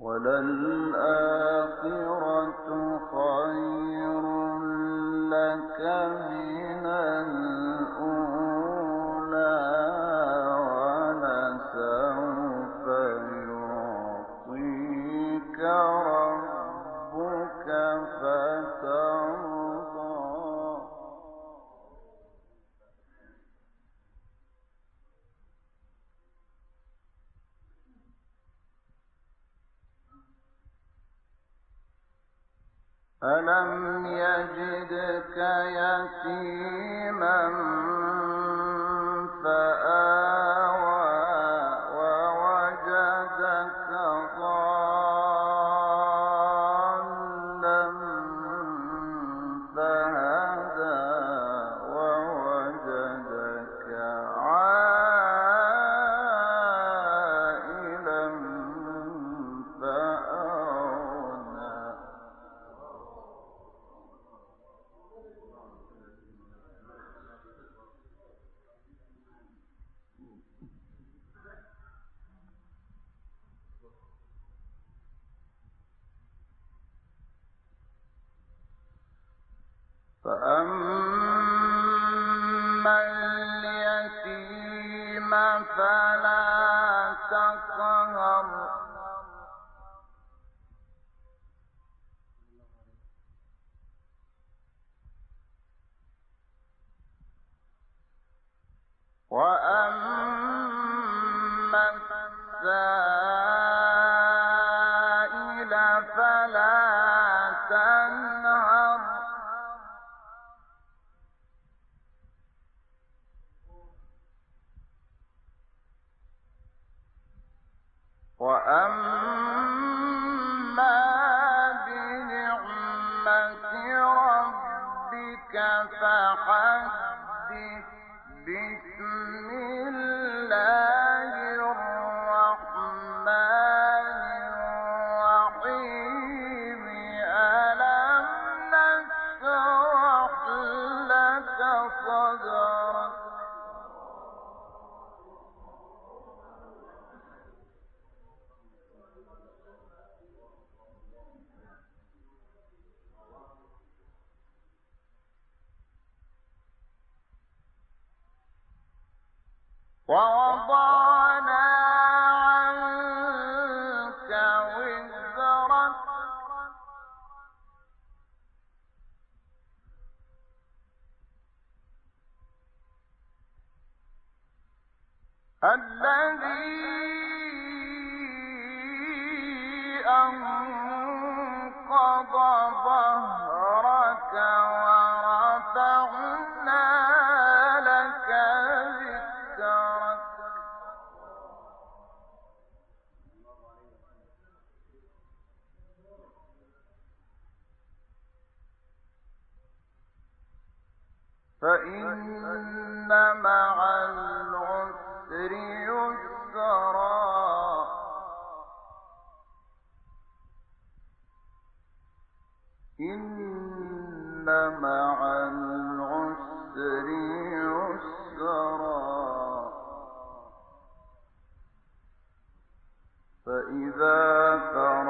ولن أ... أن فإذا فرغت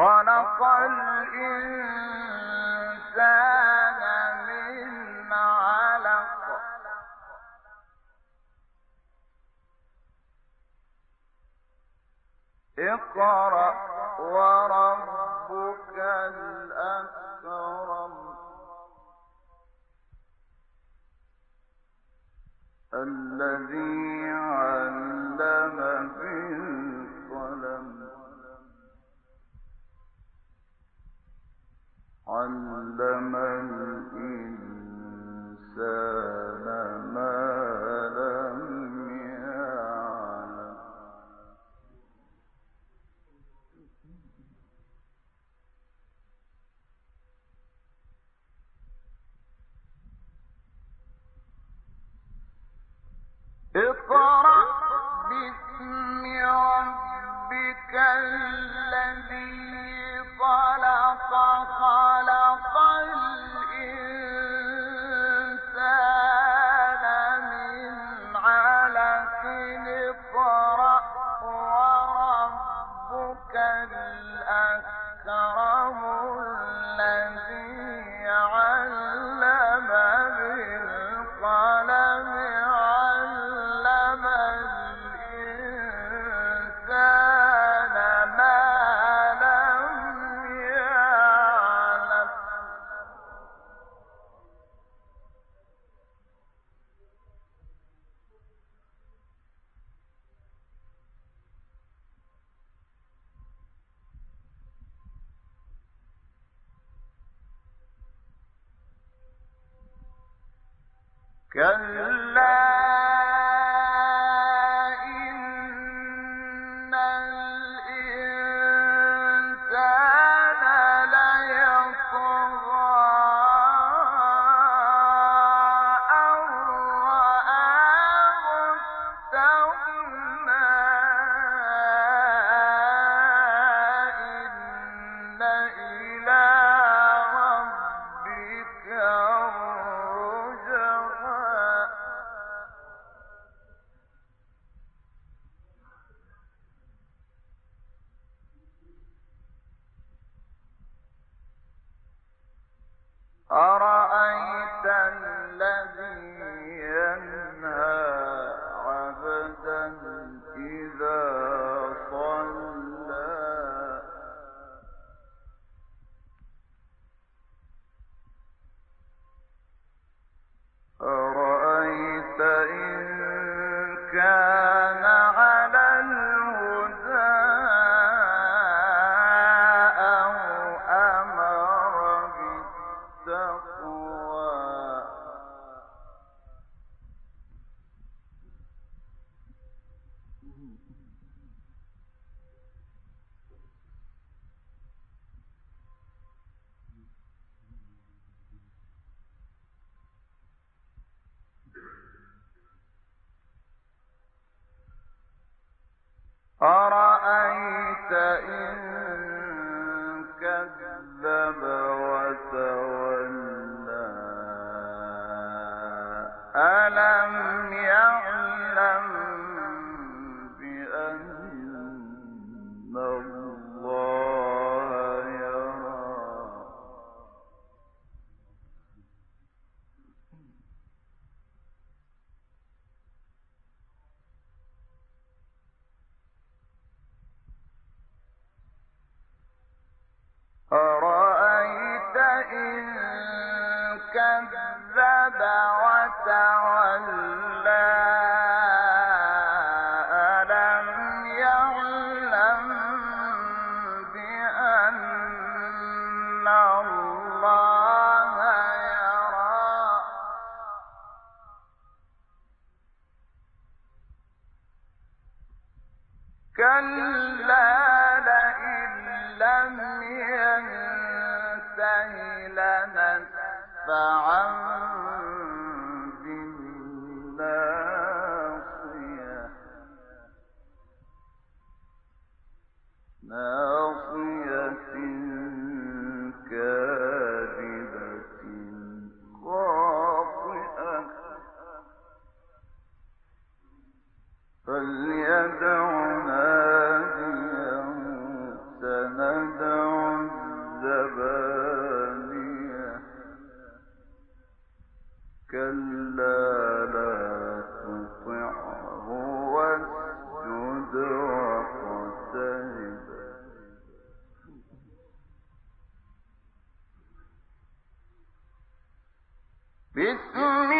خلق الإنسان من اقرأ وربك الأكرم. الذي الإنسان كلا أرأيت إن كلا لئن لم ينته لنتبعن بسم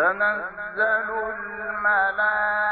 تنزل الملائكة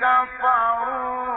كفروا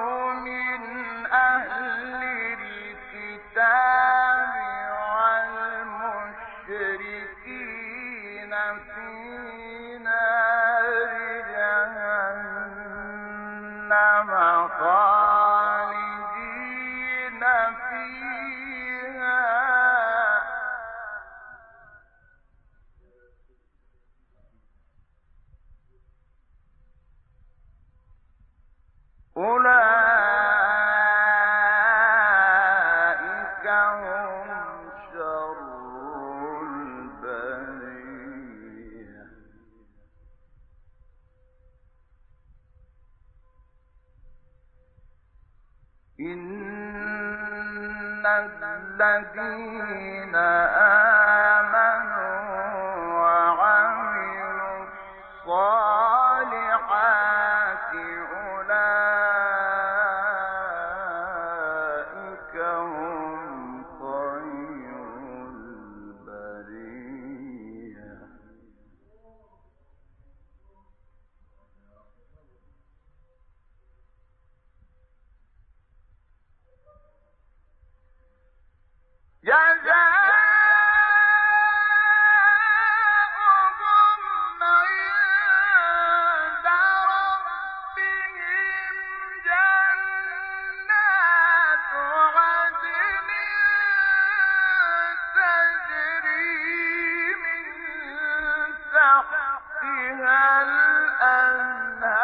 إن الذين آمنوا تحتها الأنهار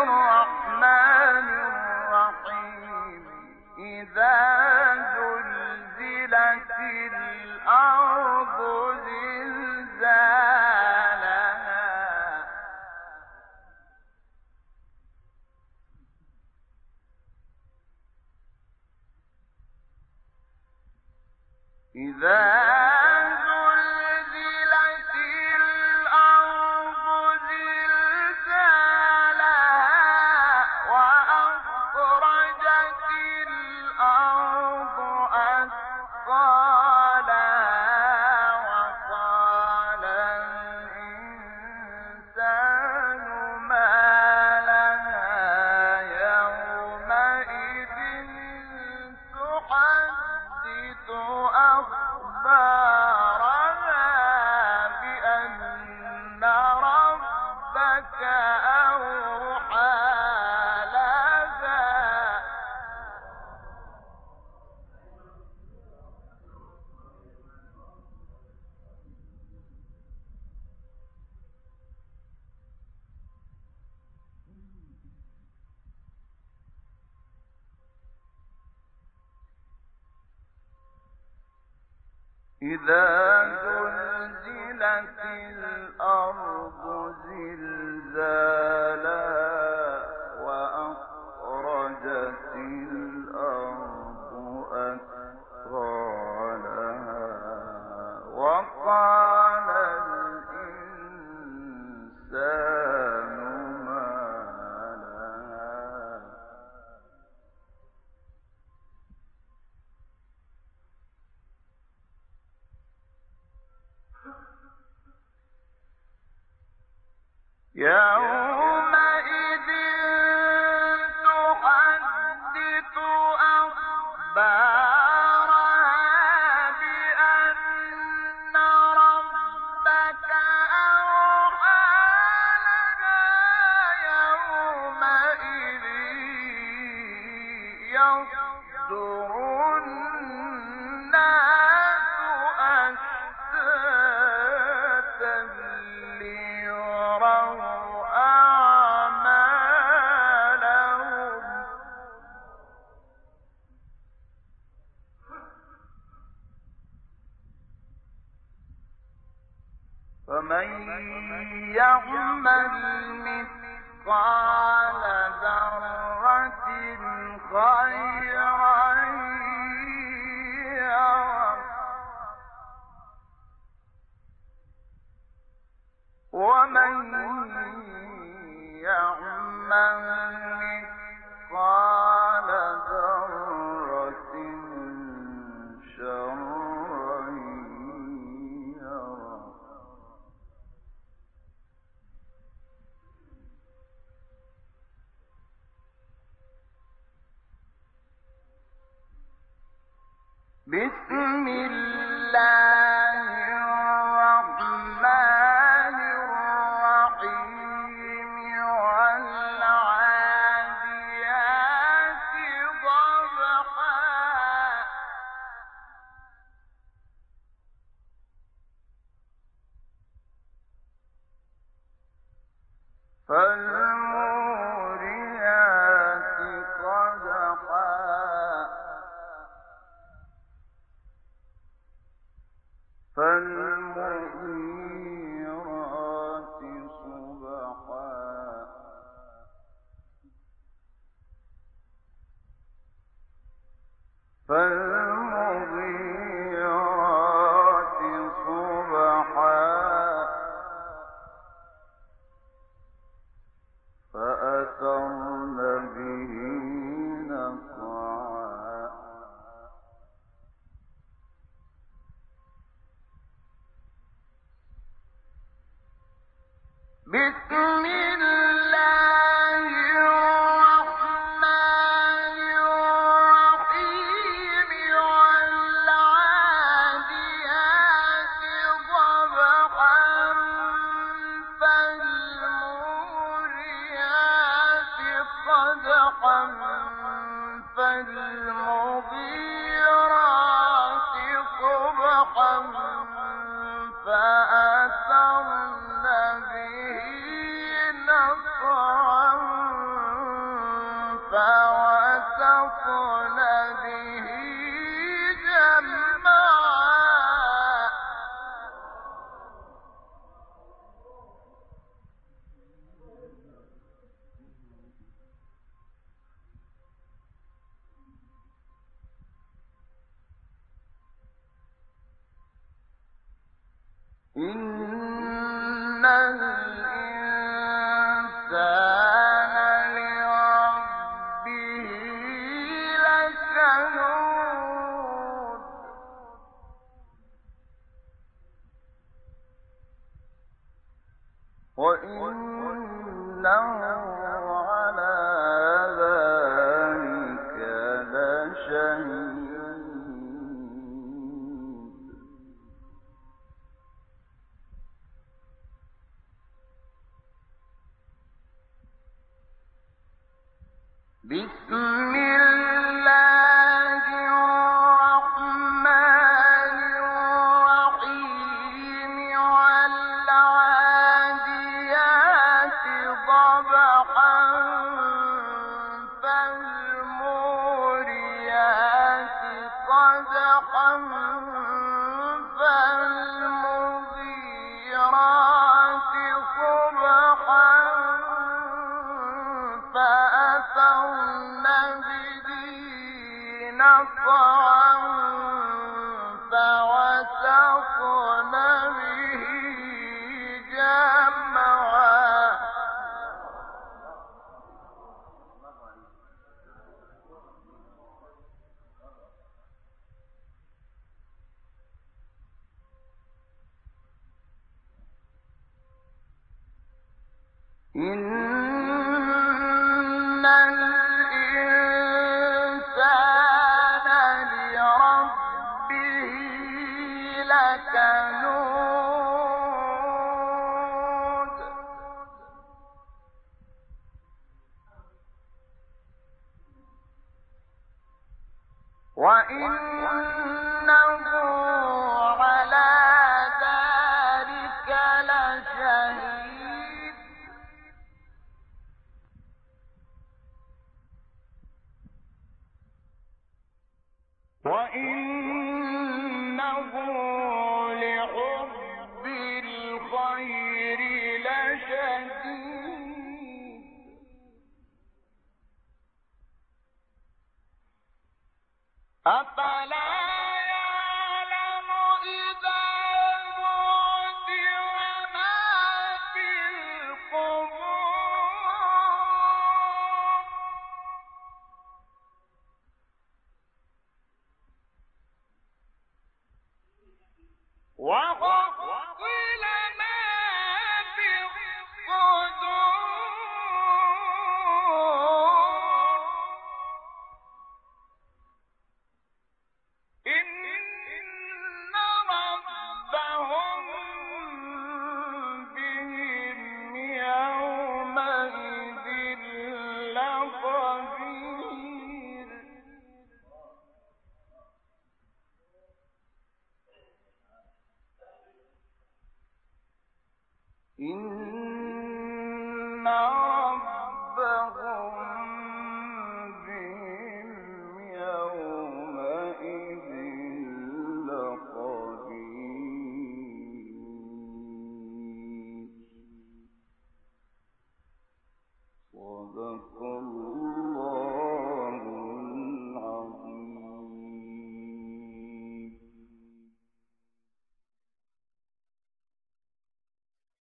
فمن يعمل مثقال ذرة خيرا ومن يعمل بسم الله. الإنسان إن